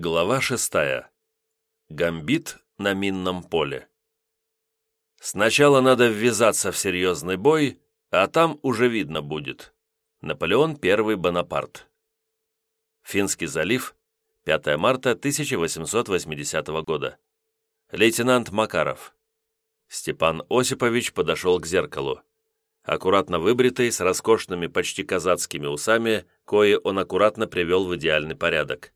Глава шестая. Гамбит на минном поле. Сначала надо ввязаться в серьезный бой, а там уже видно будет. Наполеон I Бонапарт. Финский залив, 5 марта 1880 года. Лейтенант Макаров. Степан Осипович подошел к зеркалу. Аккуратно выбритый, с роскошными, почти казацкими усами, кои он аккуратно привел в идеальный порядок.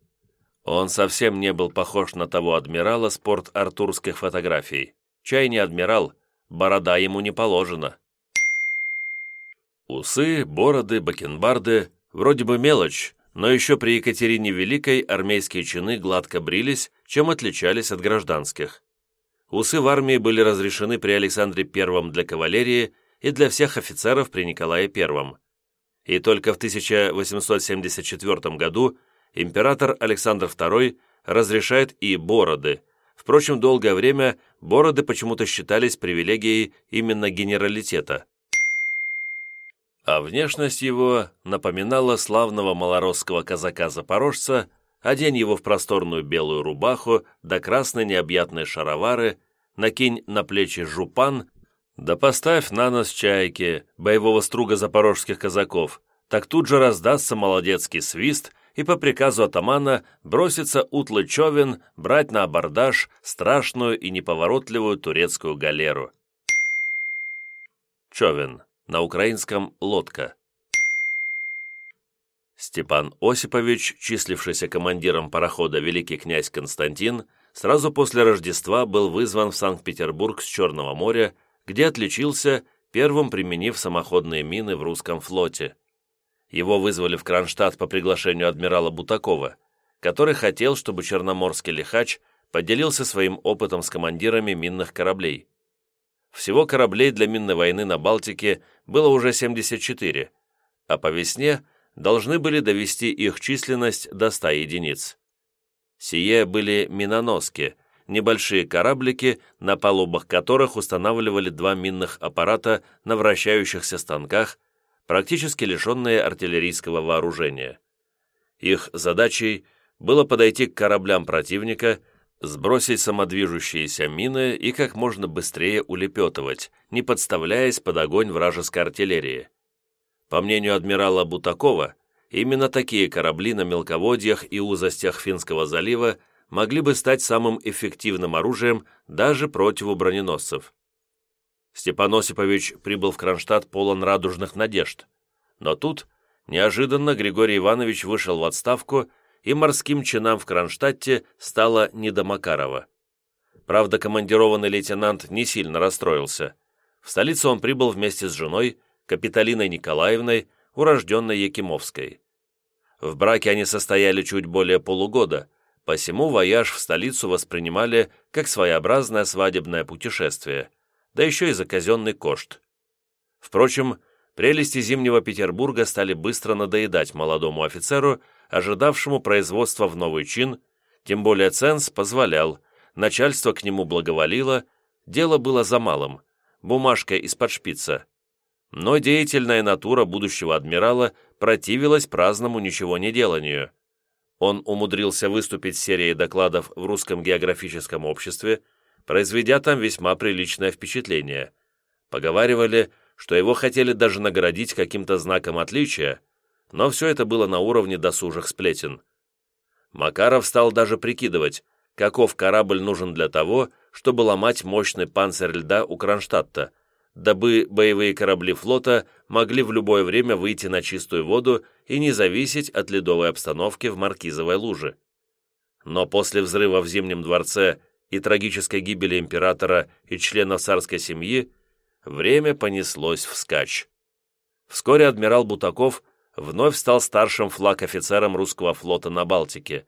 Он совсем не был похож на того адмирала спорт артурских фотографий. Чай не адмирал, борода ему не положена. Усы, бороды, бакенбарды – вроде бы мелочь, но еще при Екатерине Великой армейские чины гладко брились, чем отличались от гражданских. Усы в армии были разрешены при Александре I для кавалерии и для всех офицеров при Николае I. И только в 1874 году император Александр II разрешает и бороды. Впрочем, долгое время бороды почему-то считались привилегией именно генералитета. А внешность его напоминала славного малоросского казака-запорожца, одень его в просторную белую рубаху, да красные необъятные шаровары, накинь на плечи жупан, да поставь на нос чайки, боевого струга запорожских казаков, так тут же раздастся молодецкий свист, и по приказу атамана бросится утлый човен брать на абордаж страшную и неповоротливую турецкую галеру. Човен, на украинском «лодка». Степан Осипович, числившийся командиром парохода «Великий князь Константин», сразу после Рождества был вызван в Санкт-Петербург с Черного моря, где отличился, первым применив самоходные мины в русском флоте. Его вызвали в Кронштадт по приглашению адмирала Бутакова, который хотел, чтобы черноморский лихач поделился своим опытом с командирами минных кораблей. Всего кораблей для минной войны на Балтике было уже 74, а по весне должны были довести их численность до 100 единиц. Сие были миноноски, небольшие кораблики, на палубах которых устанавливали два минных аппарата на вращающихся станках практически лишенные артиллерийского вооружения. Их задачей было подойти к кораблям противника, сбросить самодвижущиеся мины и как можно быстрее улепетывать, не подставляясь под огонь вражеской артиллерии. По мнению адмирала Бутакова, именно такие корабли на мелководьях и узостях Финского залива могли бы стать самым эффективным оружием даже против броненосцев. Степан Осипович прибыл в Кронштадт полон радужных надежд. Но тут, неожиданно, Григорий Иванович вышел в отставку, и морским чинам в Кронштадте стало не до Макарова. Правда, командированный лейтенант не сильно расстроился. В столицу он прибыл вместе с женой, Капитолиной Николаевной, урожденной Якимовской. В браке они состояли чуть более полугода, посему вояж в столицу воспринимали как своеобразное свадебное путешествие – да еще и за казенный кошт. Впрочем, прелести Зимнего Петербурга стали быстро надоедать молодому офицеру, ожидавшему производства в новый чин, тем более ценз позволял, начальство к нему благоволило, дело было за малым, бумажка из-под шпица. Но деятельная натура будущего адмирала противилась праздному ничего не деланию. Он умудрился выступить с серией докладов в Русском географическом обществе, произведя там весьма приличное впечатление. Поговаривали, что его хотели даже наградить каким-то знаком отличия, но все это было на уровне досужих сплетен. Макаров стал даже прикидывать, каков корабль нужен для того, чтобы ломать мощный панцирь льда у Кронштадта, дабы боевые корабли флота могли в любое время выйти на чистую воду и не зависеть от ледовой обстановки в Маркизовой луже. Но после взрыва в Зимнем дворце и трагической гибели императора и членов царской семьи, время понеслось вскачь. Вскоре адмирал Бутаков вновь стал старшим флаг-офицером русского флота на Балтике,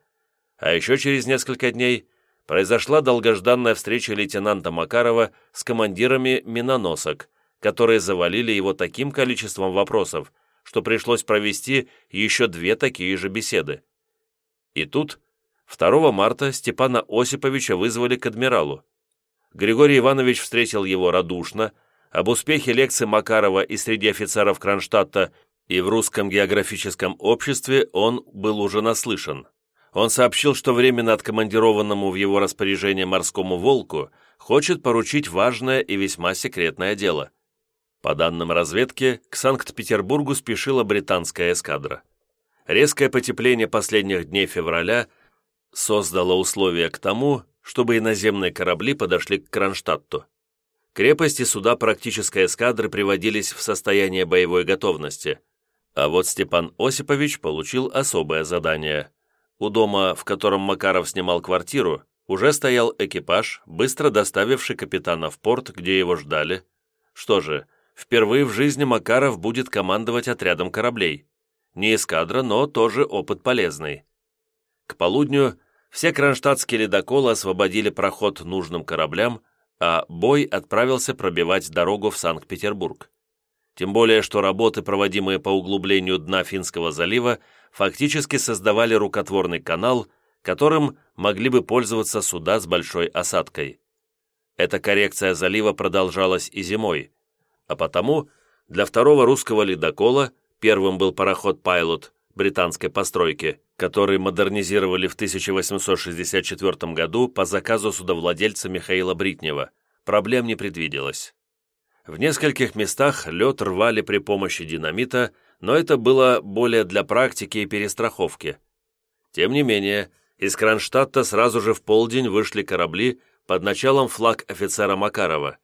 а еще через несколько дней произошла долгожданная встреча лейтенанта Макарова с командирами миноносок, которые завалили его таким количеством вопросов, что пришлось провести еще две такие же беседы. И тут 2 марта Степана Осиповича вызвали к адмиралу. Григорий Иванович встретил его радушно, об успехе лекции Макарова и среди офицеров Кронштадта и в русском географическом обществе он был уже наслышан. Он сообщил, что временно откомандированному в его распоряжение морскому «Волку» хочет поручить важное и весьма секретное дело. По данным разведки, к Санкт-Петербургу спешила британская эскадра. Резкое потепление последних дней февраля создало условия к тому, чтобы иноземные корабли подошли к Кронштадту. Крепости суда практической эскадры приводились в состояние боевой готовности, а вот Степан Осипович получил особое задание – у дома, в котором Макаров снимал квартиру, уже стоял экипаж, быстро доставивший капитана в порт, где его ждали. Что же, впервые в жизни Макаров будет командовать отрядом кораблей. Не эскадра, но тоже опыт полезный. К полудню все кронштадтские ледоколы освободили проход нужным кораблям, а бой отправился пробивать дорогу в Санкт-Петербург. Тем более, что работы, проводимые по углублению дна Финского залива, фактически создавали рукотворный канал, которым могли бы пользоваться суда с большой осадкой. Эта коррекция залива продолжалась и зимой, а потому для второго русского ледокола первым был пароход «Пайлот» британской постройки, который модернизировали в 1864 году по заказу судовладельца Михаила Бритнева, проблем не предвиделось. В нескольких местах лед рвали при помощи динамита, но это было более для практики и перестраховки. Тем не менее, из Кронштадта сразу же в полдень вышли корабли под началом флаг офицера Макарова.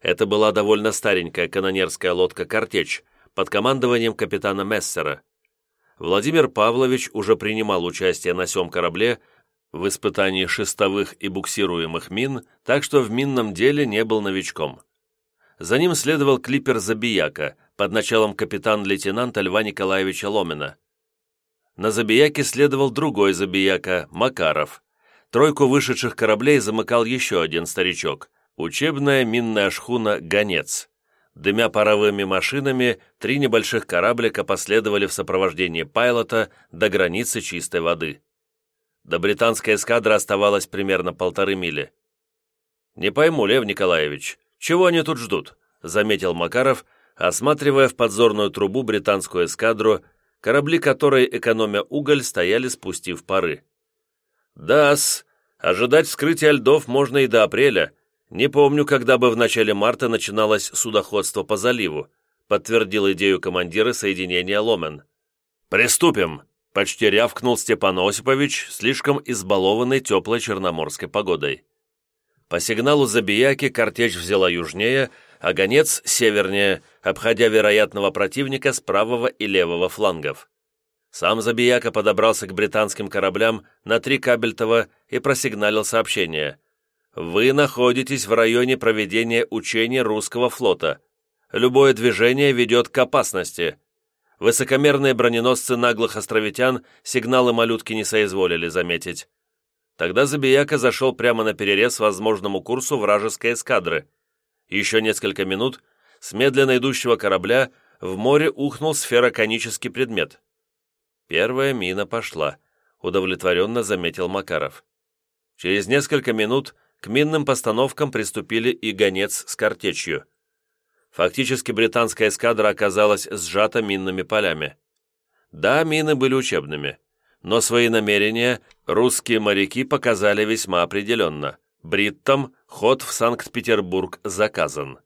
Это была довольно старенькая канонерская лодка «Картечь» под командованием капитана Мессера. Владимир Павлович уже принимал участие на сём корабле в испытании шестовых и буксируемых мин, так что в минном деле не был новичком. За ним следовал клипер «Забияка» под началом капитан-лейтенанта Льва Николаевича Ломина. На «Забияке» следовал другой «Забияка» Макаров. Тройку вышедших кораблей замыкал еще один старичок – учебная минная шхуна «Гонец». Дымя паровыми машинами, три небольших кораблика последовали в сопровождении пайлота до границы чистой воды. До британской эскадры оставалось примерно полторы мили. «Не пойму, Лев Николаевич, «Чего они тут ждут?» — заметил Макаров, осматривая в подзорную трубу британскую эскадру, корабли которой, экономя уголь, стояли спустив пары. «Да-с, ожидать вскрытия льдов можно и до апреля. Не помню, когда бы в начале марта начиналось судоходство по заливу», подтвердил идею командира соединения Ломен. «Приступим!» — почти рявкнул Степан Осипович, слишком избалованный теплой черноморской погодой. По сигналу Забияки картечь взяла южнее, а гонец — севернее, обходя вероятного противника с правого и левого флангов. Сам Забияка подобрался к британским кораблям на три кабельтова и просигналил сообщение. «Вы находитесь в районе проведения учений русского флота. Любое движение ведет к опасности». Высокомерные броненосцы наглых островитян сигналы малютки не соизволили заметить. Тогда Забияка зашел прямо на перерез возможному курсу вражеской эскадры. Еще несколько минут с медленно идущего корабля в море ухнул сфероконический предмет. Первая мина пошла, удовлетворенно заметил Макаров. Через несколько минут к минным постановкам приступили и гонец с картечью. Фактически британская эскадра оказалась сжата минными полями. Да, мины были учебными но свои намерения русские моряки показали весьма определенно. Бриттам ход в Санкт-Петербург заказан.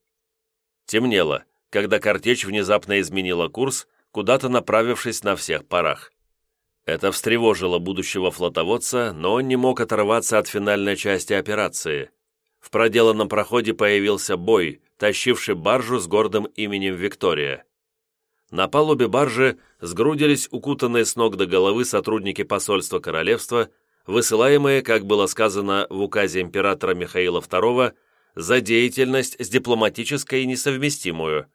Темнело, когда картечь внезапно изменила курс, куда-то направившись на всех парах. Это встревожило будущего флотоводца, но он не мог оторваться от финальной части операции. В проделанном проходе появился бой, тащивший баржу с гордым именем Виктория. На палубе баржи сгрудились укутанные с ног до головы сотрудники посольства королевства, высылаемые, как было сказано в указе императора Михаила II, за деятельность с дипломатической несовместимую.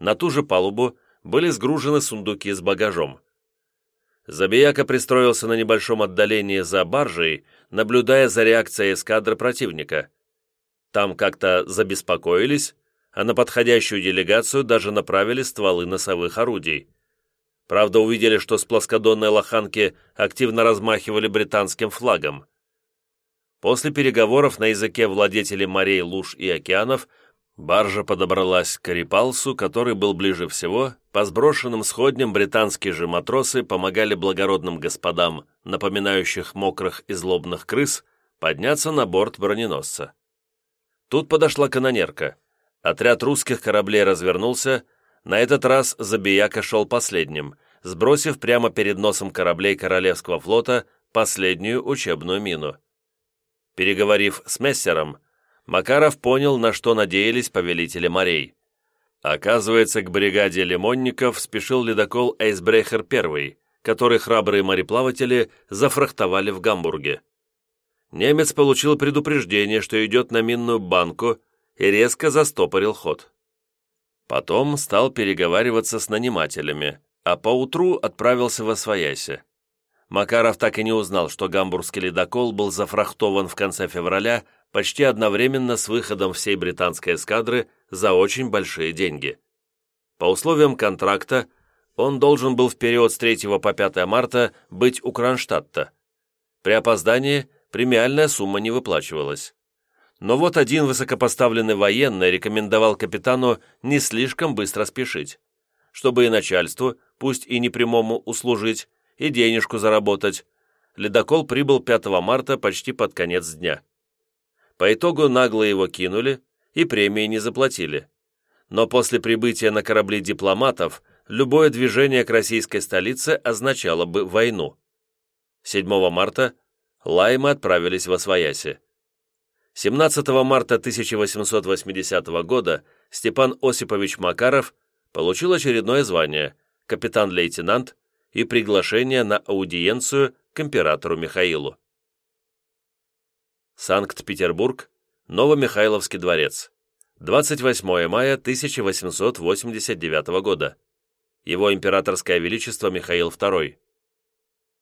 На ту же палубу были сгружены сундуки с багажом. Забияка пристроился на небольшом отдалении за баржей, наблюдая за реакцией эскадры противника. Там как-то забеспокоились, а на подходящую делегацию даже направили стволы носовых орудий. Правда, увидели, что с плоскодонной лоханки активно размахивали британским флагом. После переговоров на языке владетелей морей, луж и океанов Баржа подобралась к Карипалсу, который был ближе всего. По сброшенным сходням британские же матросы помогали благородным господам, напоминающих мокрых и злобных крыс, подняться на борт броненосца. Тут подошла канонерка. Отряд русских кораблей развернулся. На этот раз Забияка шел последним, сбросив прямо перед носом кораблей Королевского флота последнюю учебную мину. Переговорив с мессером, Макаров понял, на что надеялись повелители морей. Оказывается, к бригаде лимонников спешил ледокол «Эйсбрехер I», который храбрые мореплаватели зафрахтовали в Гамбурге. Немец получил предупреждение, что идет на минную банку, и резко застопорил ход. Потом стал переговариваться с нанимателями, а поутру отправился в Освояси. Макаров так и не узнал, что гамбургский ледокол был зафрахтован в конце февраля почти одновременно с выходом всей британской эскадры за очень большие деньги. По условиям контракта он должен был в период с 3 по 5 марта быть у Кронштадта. При опоздании премиальная сумма не выплачивалась. Но вот один высокопоставленный военный рекомендовал капитану не слишком быстро спешить, чтобы и начальству, пусть и не прямому, услужить, и денежку заработать. Ледокол прибыл 5 марта почти под конец дня. По итогу нагло его кинули и премии не заплатили. Но после прибытия на корабли дипломатов любое движение к российской столице означало бы войну. 7 марта Лаймы отправились в Освояси. 17 марта 1880 года Степан Осипович Макаров получил очередное звание капитан-лейтенант и приглашение на аудиенцию к императору Михаилу. Санкт-Петербург, Новомихайловский дворец. 28 мая 1889 года. Его императорское величество Михаил II.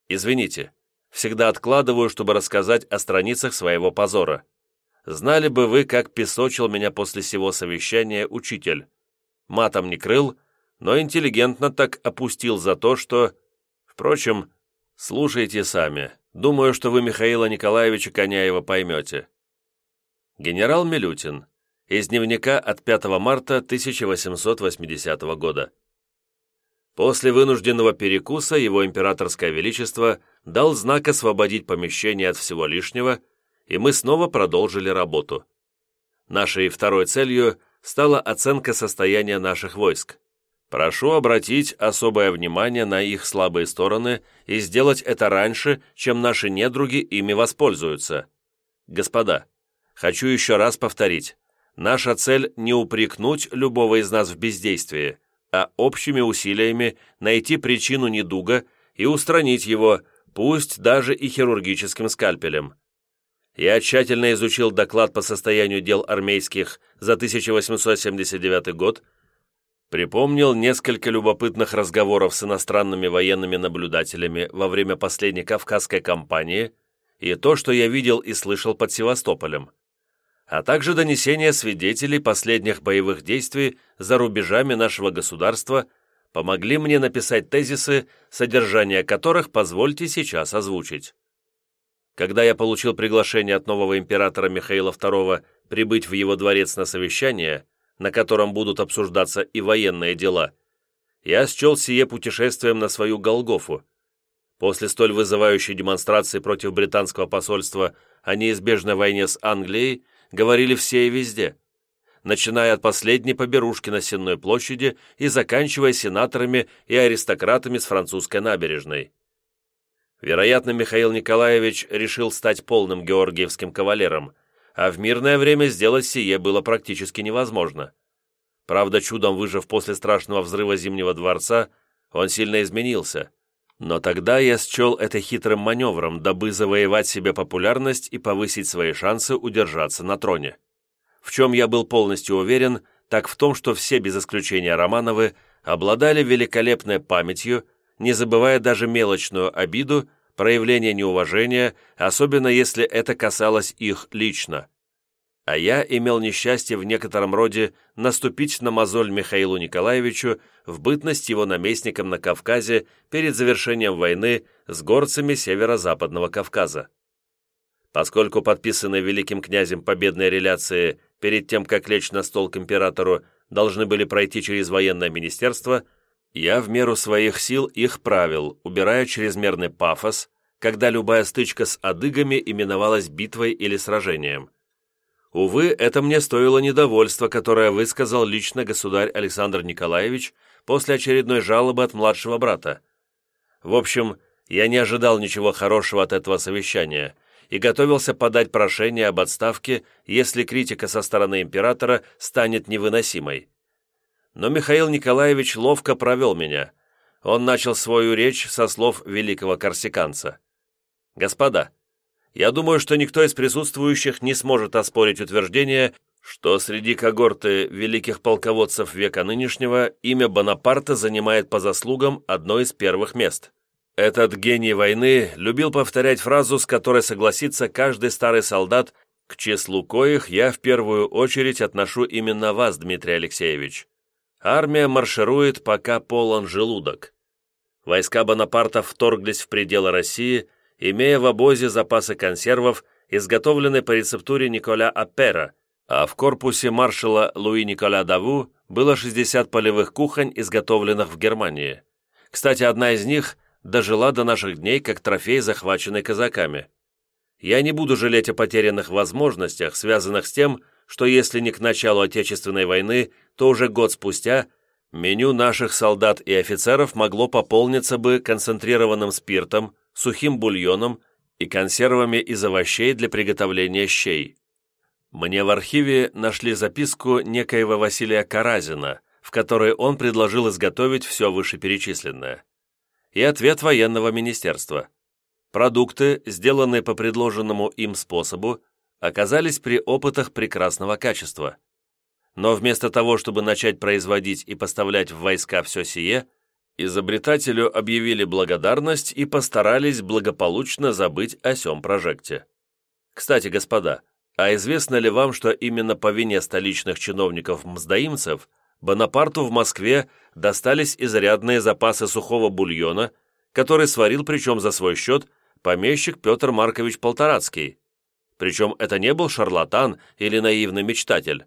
Извините, всегда откладываю, чтобы рассказать о страницах своего позора. Знали бы вы, как песочил меня после всего совещания учитель. Матом не крыл, но интеллигентно так опустил за то, что... Впрочем, слушайте сами. Думаю, что вы Михаила Николаевича Коняева поймете. Генерал Милютин. Из дневника от 5 марта 1880 года. После вынужденного перекуса его императорское величество дал знак освободить помещение от всего лишнего, и мы снова продолжили работу. Нашей второй целью стала оценка состояния наших войск. Прошу обратить особое внимание на их слабые стороны и сделать это раньше, чем наши недруги ими воспользуются. Господа, хочу еще раз повторить. Наша цель не упрекнуть любого из нас в бездействии, а общими усилиями найти причину недуга и устранить его, пусть даже и хирургическим скальпелем. Я тщательно изучил доклад по состоянию дел армейских за 1879 год, Припомнил несколько любопытных разговоров с иностранными военными наблюдателями во время последней Кавказской кампании и то, что я видел и слышал под Севастополем, а также донесения свидетелей последних боевых действий за рубежами нашего государства помогли мне написать тезисы, содержание которых позвольте сейчас озвучить. Когда я получил приглашение от нового императора Михаила II прибыть в его дворец на совещание, на котором будут обсуждаться и военные дела, я счел сие путешествием на свою Голгофу. После столь вызывающей демонстрации против британского посольства о неизбежной войне с Англией говорили все и везде, начиная от последней поберушки на Сенной площади и заканчивая сенаторами и аристократами с французской набережной. Вероятно, Михаил Николаевич решил стать полным георгиевским кавалером – а в мирное время сделать сие было практически невозможно. Правда, чудом выжив после страшного взрыва Зимнего дворца, он сильно изменился. Но тогда я счел это хитрым маневром, дабы завоевать себе популярность и повысить свои шансы удержаться на троне. В чем я был полностью уверен, так в том, что все без исключения Романовы обладали великолепной памятью, не забывая даже мелочную обиду, проявление неуважения, особенно если это касалось их лично. А я имел несчастье в некотором роде наступить на мозоль Михаилу Николаевичу в бытность его наместником на Кавказе перед завершением войны с горцами северо-западного Кавказа. Поскольку подписанные великим князем победные реляции перед тем, как лечь на стол к императору, должны были пройти через военное министерство, я в меру своих сил их правил, убирая чрезмерный пафос, когда любая стычка с адыгами именовалась битвой или сражением. Увы, это мне стоило недовольства, которое высказал лично государь Александр Николаевич после очередной жалобы от младшего брата. В общем, я не ожидал ничего хорошего от этого совещания и готовился подать прошение об отставке, если критика со стороны императора станет невыносимой. Но Михаил Николаевич ловко провел меня. Он начал свою речь со слов великого корсиканца. «Господа, я думаю, что никто из присутствующих не сможет оспорить утверждение, что среди когорты великих полководцев века нынешнего имя Бонапарта занимает по заслугам одно из первых мест. Этот гений войны любил повторять фразу, с которой согласится каждый старый солдат, к числу коих я в первую очередь отношу именно вас, Дмитрий Алексеевич. Армия марширует, пока полон желудок. Войска Бонапарта вторглись в пределы России – имея в обозе запасы консервов, изготовленные по рецептуре Николя Апера, а в корпусе маршала Луи Николя Даву было 60 полевых кухонь, изготовленных в Германии. Кстати, одна из них дожила до наших дней как трофей, захваченный казаками. Я не буду жалеть о потерянных возможностях, связанных с тем, что если не к началу Отечественной войны, то уже год спустя меню наших солдат и офицеров могло пополниться бы концентрированным спиртом, сухим бульоном и консервами из овощей для приготовления щей. Мне в архиве нашли записку некоего Василия Каразина, в которой он предложил изготовить все вышеперечисленное. И ответ военного министерства. Продукты, сделанные по предложенному им способу, оказались при опытах прекрасного качества. Но вместо того, чтобы начать производить и поставлять в войска все сие, Изобретателю объявили благодарность и постарались благополучно забыть о сём прожекте. Кстати, господа, а известно ли вам, что именно по вине столичных чиновников-мздоимцев Бонапарту в Москве достались изрядные запасы сухого бульона, который сварил причем за свой счет помещик Петр Маркович Полторацкий. Причем это не был шарлатан или наивный мечтатель.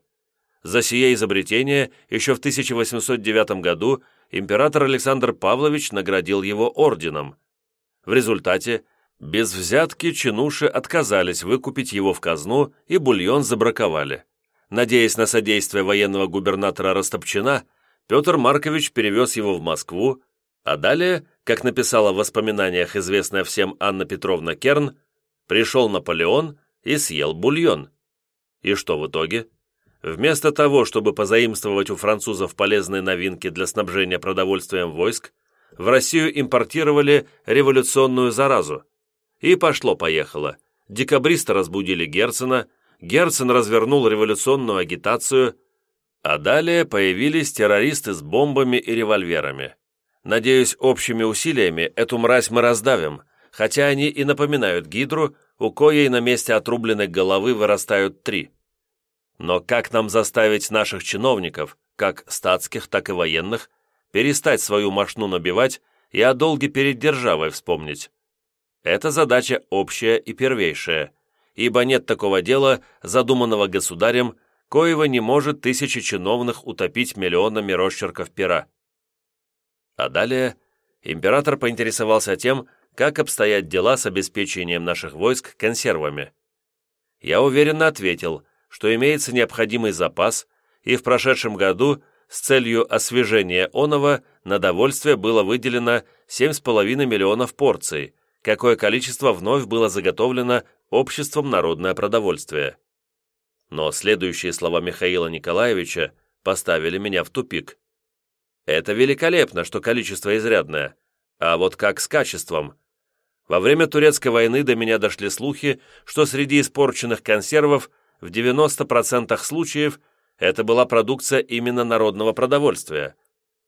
За сие изобретение еще в 1809 году император Александр Павлович наградил его орденом. В результате без взятки чинуши отказались выкупить его в казну и бульон забраковали. Надеясь на содействие военного губернатора Растопчина, Петр Маркович перевез его в Москву, а далее, как написала в воспоминаниях известная всем Анна Петровна Керн, пришел Наполеон и съел бульон. И что в итоге? Вместо того, чтобы позаимствовать у французов полезные новинки для снабжения продовольствием войск, в Россию импортировали революционную заразу. И пошло-поехало. Декабристы разбудили Герцена, Герцен развернул революционную агитацию, а далее появились террористы с бомбами и револьверами. Надеюсь, общими усилиями эту мразь мы раздавим, хотя они и напоминают гидру, у коей на месте отрубленной головы вырастают три. Но как нам заставить наших чиновников, как статских, так и военных, перестать свою мошну набивать и о долге перед державой вспомнить? Это задача общая и первейшая, ибо нет такого дела, задуманного государем, коего не может тысячи чиновных утопить миллионами росчерков пера. А далее император поинтересовался тем, как обстоят дела с обеспечением наших войск консервами. Я уверенно ответил, что имеется необходимый запас, и в прошедшем году с целью освежения оного на довольствие было выделено 7,5 миллионов порций, какое количество вновь было заготовлено Обществом народное продовольствие. Но следующие слова Михаила Николаевича поставили меня в тупик. Это великолепно, что количество изрядное, а вот как с качеством? Во время Турецкой войны до меня дошли слухи, что среди испорченных консервов в 90% случаев это была продукция именно народного продовольствия.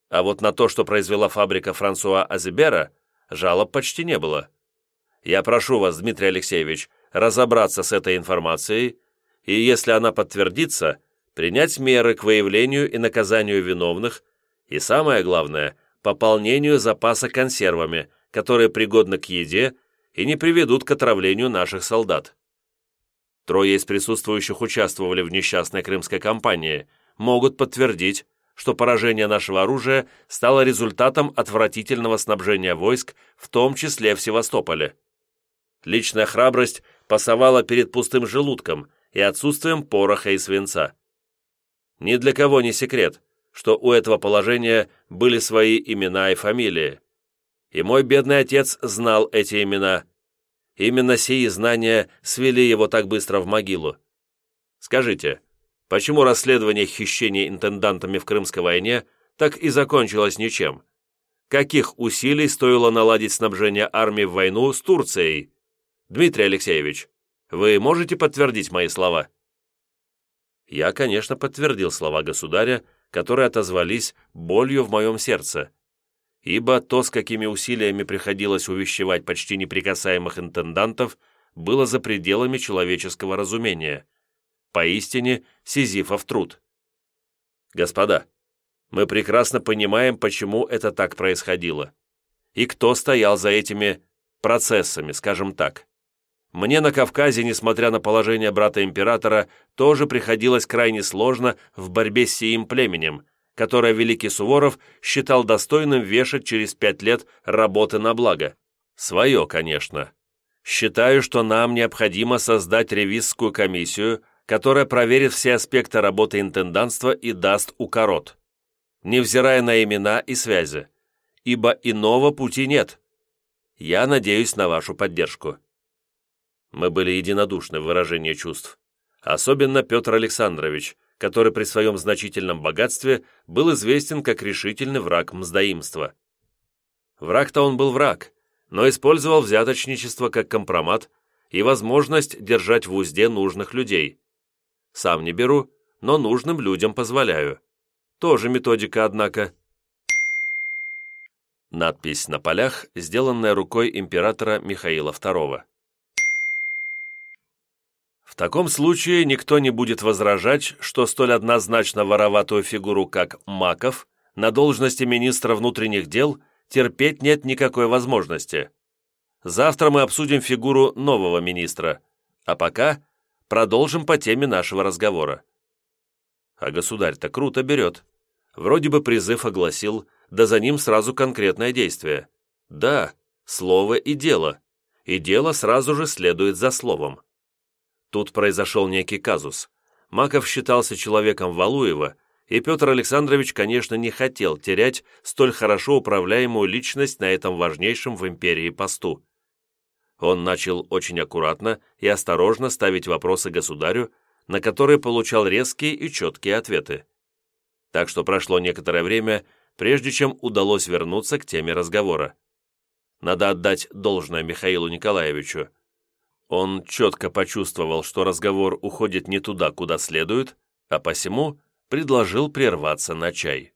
А вот на то, что произвела фабрика Франсуа Азибера, жалоб почти не было. Я прошу вас, Дмитрий Алексеевич, разобраться с этой информацией и, если она подтвердится, принять меры к выявлению и наказанию виновных и, самое главное, пополнению запаса консервами, которые пригодны к еде и не приведут к отравлению наших солдат. Трое из присутствующих участвовали в несчастной крымской кампании, могут подтвердить, что поражение нашего оружия стало результатом отвратительного снабжения войск, в том числе в Севастополе. Личная храбрость пасовала перед пустым желудком и отсутствием пороха и свинца. Ни для кого не секрет, что у этого положения были свои имена и фамилии. И мой бедный отец знал эти имена. Именно сии знания свели его так быстро в могилу. Скажите, почему расследование хищений интендантами в Крымской войне так и закончилось ничем? Каких усилий стоило наладить снабжение армии в войну с Турцией? Дмитрий Алексеевич, вы можете подтвердить мои слова?» Я, конечно, подтвердил слова государя, которые отозвались болью в моем сердце, ибо то, с какими усилиями приходилось увещевать почти неприкасаемых интендантов, было за пределами человеческого разумения. Поистине, Сизифов труд. Господа, мы прекрасно понимаем, почему это так происходило. И кто стоял за этими процессами, скажем так. Мне на Кавказе, несмотря на положение брата императора, тоже приходилось крайне сложно в борьбе с сиим племенем, которое великий Суворов считал достойным вешать через пять лет работы на благо. Свое, конечно. Считаю, что нам необходимо создать ревизскую комиссию, которая проверит все аспекты работы интендантства и даст укорот, невзирая на имена и связи, ибо иного пути нет. Я надеюсь на вашу поддержку. Мы были единодушны в выражении чувств. Особенно Петр Александрович, который при своем значительном богатстве был известен как решительный враг мздоимства. Враг-то он был враг, но использовал взяточничество как компромат и возможность держать в узде нужных людей. Сам не беру, но нужным людям позволяю. Тоже методика, однако. Надпись на полях, сделанная рукой императора Михаила II. В таком случае никто не будет возражать, что столь однозначно вороватую фигуру, как Маков, на должности министра внутренних дел терпеть нет никакой возможности. Завтра мы обсудим фигуру нового министра, а пока продолжим по теме нашего разговора. А государь-то круто берет. Вроде бы призыв огласил, да за ним сразу конкретное действие. Да, слово и дело. И дело сразу же следует за словом. Тут произошел некий казус. Маков считался человеком Валуева, и Петр Александрович, конечно, не хотел терять столь хорошо управляемую личность на этом важнейшем в империи посту. Он начал очень аккуратно и осторожно ставить вопросы государю, на которые получал резкие и четкие ответы. Так что прошло некоторое время, прежде чем удалось вернуться к теме разговора. Надо отдать должное Михаилу Николаевичу. Он четко почувствовал, что разговор уходит не туда, куда следует, а посему предложил прерваться на чай.